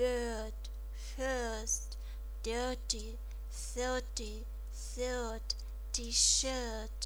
bird, first, dirty, thirty, third, T-shirt.